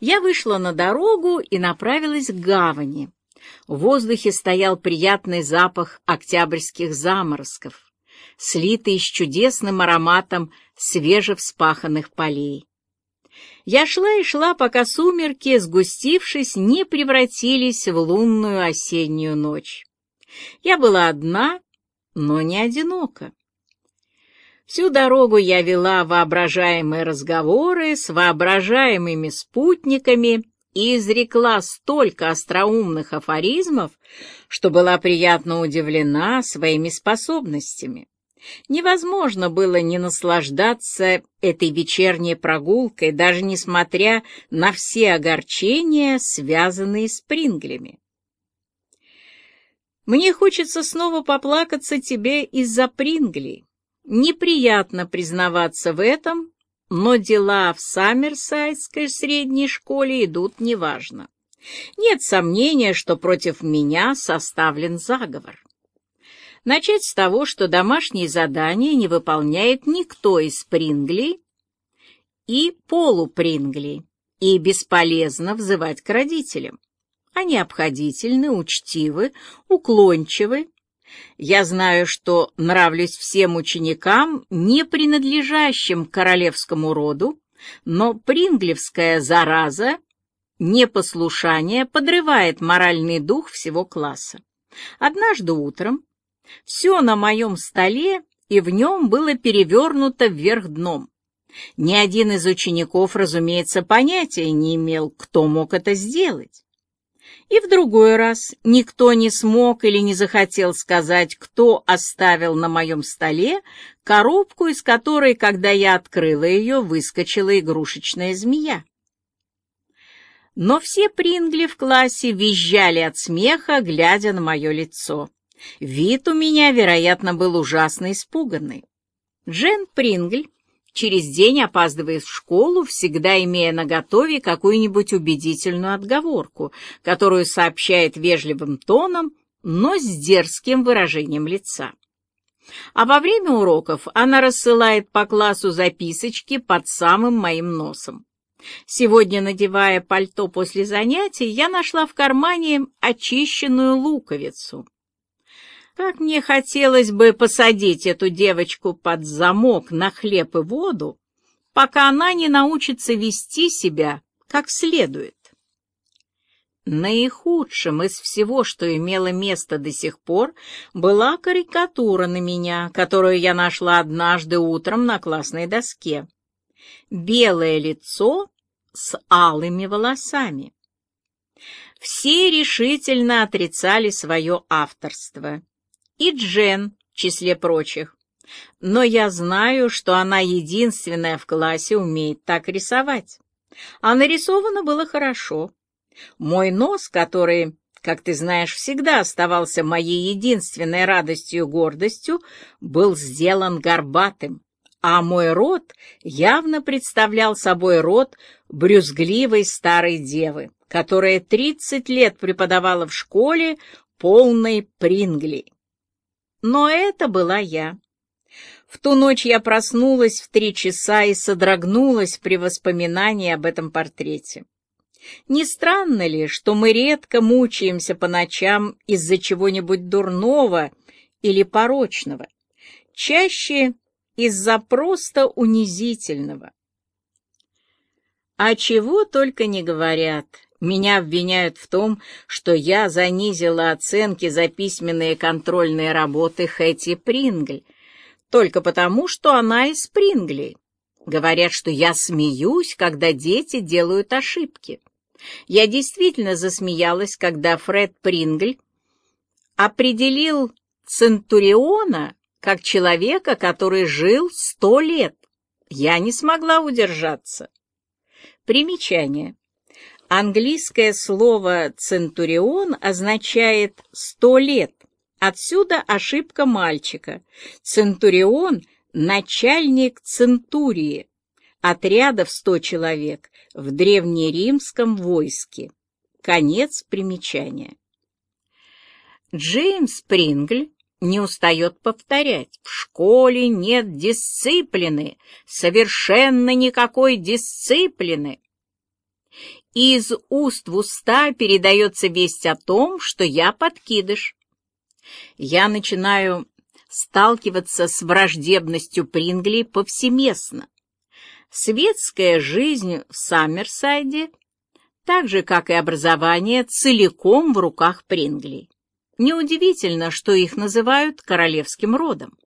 Я вышла на дорогу и направилась к гавани. В воздухе стоял приятный запах октябрьских заморозков, слитый с чудесным ароматом свежевспаханных полей. Я шла и шла, пока сумерки, сгустившись, не превратились в лунную осеннюю ночь. Я была одна, но не одинока. Всю дорогу я вела воображаемые разговоры с воображаемыми спутниками и изрекла столько остроумных афоризмов, что была приятно удивлена своими способностями. Невозможно было не наслаждаться этой вечерней прогулкой, даже несмотря на все огорчения, связанные с Принглями. Мне хочется снова поплакаться тебе из-за Прингли. Неприятно признаваться в этом, но дела в Саммерсайдской средней школе идут неважно. Нет сомнения, что против меня составлен заговор. Начать с того, что домашние задания не выполняет никто из Прингли и полупрингли, и бесполезно взывать к родителям. Они обходительны, учтивы, уклончивы. Я знаю, что нравлюсь всем ученикам, не принадлежащим королевскому роду, но принглевская зараза, непослушание подрывает моральный дух всего класса. Однажды утром все на моем столе, и в нем было перевернуто вверх дном. Ни один из учеников, разумеется, понятия не имел, кто мог это сделать. И в другой раз никто не смог или не захотел сказать, кто оставил на моем столе коробку, из которой, когда я открыла ее, выскочила игрушечная змея. Но все прингли в классе визжали от смеха, глядя на мое лицо. Вид у меня, вероятно, был ужасно испуганный. Джен Прингль через день опаздывает в школу, всегда имея наготове какую-нибудь убедительную отговорку, которую сообщает вежливым тоном, но с дерзким выражением лица. А во время уроков она рассылает по классу записочки под самым моим носом. Сегодня, надевая пальто после занятий, я нашла в кармане очищенную луковицу. Как мне хотелось бы посадить эту девочку под замок на хлеб и воду, пока она не научится вести себя как следует. Наихудшим из всего, что имело место до сих пор, была карикатура на меня, которую я нашла однажды утром на классной доске. Белое лицо с алыми волосами. Все решительно отрицали свое авторство и Джен в числе прочих. Но я знаю, что она единственная в классе умеет так рисовать. А нарисовано было хорошо. Мой нос, который, как ты знаешь, всегда оставался моей единственной радостью и гордостью, был сделан горбатым, а мой рот явно представлял собой рот брюзгливой старой девы, которая тридцать лет преподавала в школе полной Прингли. Но это была я. В ту ночь я проснулась в три часа и содрогнулась при воспоминании об этом портрете. Не странно ли, что мы редко мучаемся по ночам из-за чего-нибудь дурного или порочного? Чаще из-за просто унизительного. А чего только не говорят. Меня обвиняют в том, что я занизила оценки за письменные контрольные работы Хэти Прингль, только потому, что она из Прингли. Говорят, что я смеюсь, когда дети делают ошибки. Я действительно засмеялась, когда Фред Прингль определил Центуриона как человека, который жил сто лет. Я не смогла удержаться. Примечание. Английское слово «центурион» означает «сто лет». Отсюда ошибка мальчика. Центурион — начальник центурии, отряда в сто человек в древнеримском войске. Конец примечания. Джеймс Прингль не устает повторять. В школе нет дисциплины, совершенно никакой дисциплины. Из уст в уста передается весть о том, что я подкидыш. Я начинаю сталкиваться с враждебностью Прингли повсеместно. Светская жизнь в Саммерсайде, так же, как и образование, целиком в руках Прингли. Неудивительно, что их называют королевским родом.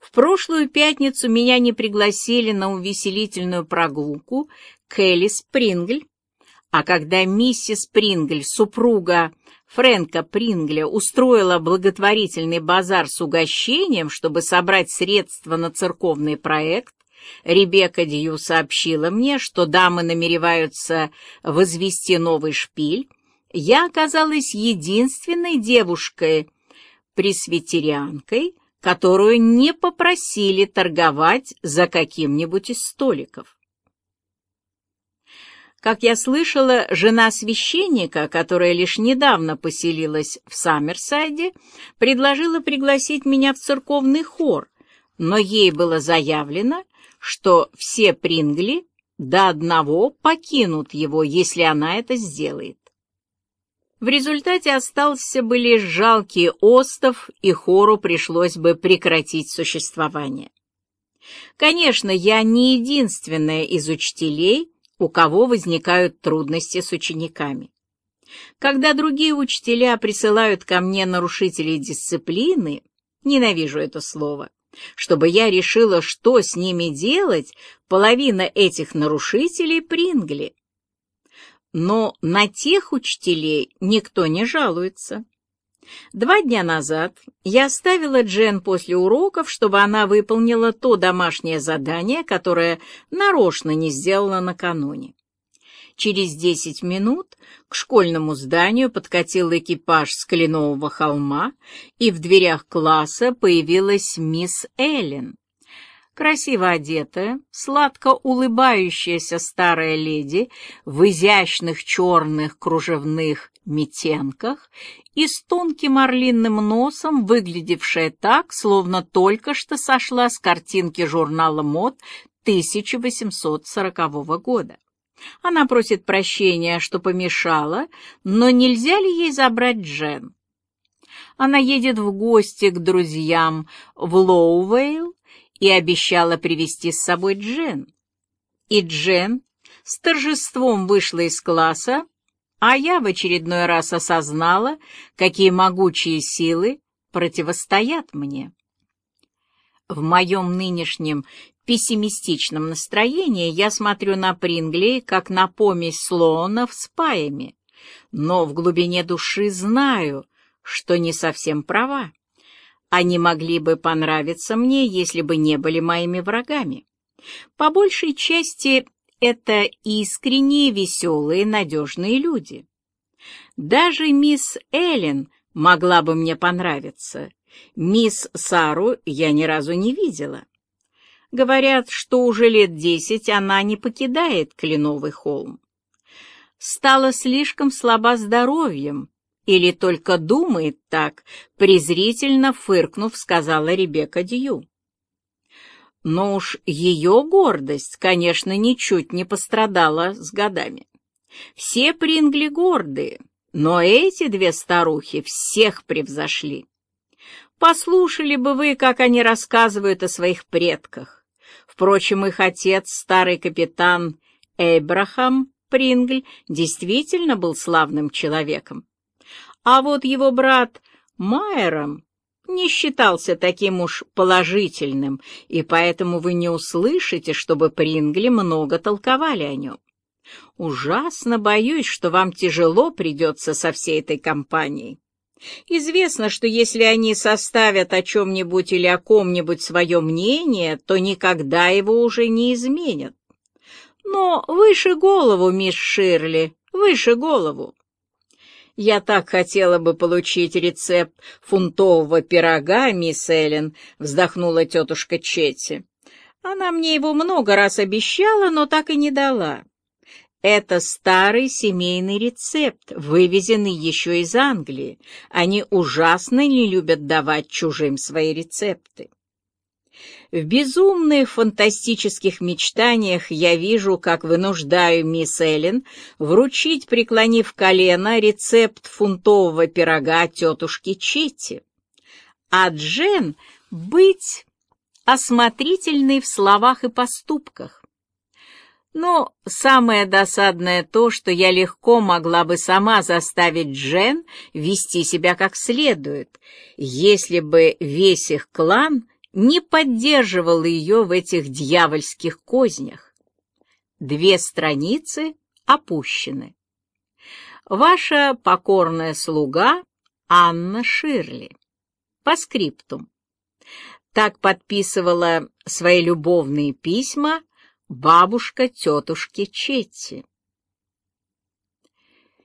В прошлую пятницу меня не пригласили на увеселительную прогулку к Элис Прингль, а когда миссис Прингль, супруга Фрэнка Прингля, устроила благотворительный базар с угощением, чтобы собрать средства на церковный проект, Ребекка Дью сообщила мне, что дамы намереваются возвести новый шпиль, я оказалась единственной девушкой-пресвитерианкой, которую не попросили торговать за каким-нибудь из столиков. Как я слышала, жена священника, которая лишь недавно поселилась в Саммерсайде, предложила пригласить меня в церковный хор, но ей было заявлено, что все Прингли до одного покинут его, если она это сделает. В результате остался бы лишь жалкий остов, и хору пришлось бы прекратить существование. Конечно, я не единственная из учителей, у кого возникают трудности с учениками. Когда другие учителя присылают ко мне нарушителей дисциплины, ненавижу это слово, чтобы я решила, что с ними делать, половина этих нарушителей прингли. Но на тех учителей никто не жалуется. Два дня назад я оставила Джен после уроков, чтобы она выполнила то домашнее задание, которое нарочно не сделала накануне. Через десять минут к школьному зданию подкатил экипаж с Кленового холма, и в дверях класса появилась мисс Эллен. Красиво одетая, сладко улыбающаяся старая леди в изящных черных кружевных метенках и с тонким орлиным носом, выглядевшая так, словно только что сошла с картинки журнала мод 1840 года. Она просит прощения, что помешала, но нельзя ли ей забрать Джен? Она едет в гости к друзьям в Лоувейл и обещала привезти с собой Джен. И Джен с торжеством вышла из класса, а я в очередной раз осознала, какие могучие силы противостоят мне. В моем нынешнем пессимистичном настроении я смотрю на Прингли, как на помесь слонов с паями, но в глубине души знаю, что не совсем права. Они могли бы понравиться мне, если бы не были моими врагами. По большей части это искренние, веселые, надежные люди. Даже мисс Эллен могла бы мне понравиться. Мисс Сару я ни разу не видела. Говорят, что уже лет десять она не покидает Кленовый холм. Стала слишком слаба здоровьем, или только думает так, презрительно фыркнув, сказала Ребекка Дью. Но уж ее гордость, конечно, ничуть не пострадала с годами. Все Прингли гордые, но эти две старухи всех превзошли. Послушали бы вы, как они рассказывают о своих предках. Впрочем, их отец, старый капитан Эйбрахам Прингль, действительно был славным человеком. А вот его брат Майером не считался таким уж положительным, и поэтому вы не услышите, чтобы Прингли много толковали о нем. Ужасно боюсь, что вам тяжело придется со всей этой компанией. Известно, что если они составят о чем-нибудь или о ком-нибудь свое мнение, то никогда его уже не изменят. Но выше голову, мисс Ширли, выше голову. «Я так хотела бы получить рецепт фунтового пирога, мисс Эллен», — вздохнула тетушка Четти. «Она мне его много раз обещала, но так и не дала. Это старый семейный рецепт, вывезенный еще из Англии. Они ужасно не любят давать чужим свои рецепты». В безумных фантастических мечтаниях я вижу, как вынуждаю мисс Эллен вручить, преклонив колено, рецепт фунтового пирога тетушки Четти. А Джен быть осмотрительной в словах и поступках. Но самое досадное то, что я легко могла бы сама заставить Джен вести себя как следует, если бы весь их клан не поддерживал ее в этих дьявольских кознях. Две страницы опущены. Ваша покорная слуга Анна Ширли. По скриптум. Так подписывала свои любовные письма бабушка тетушки Четти.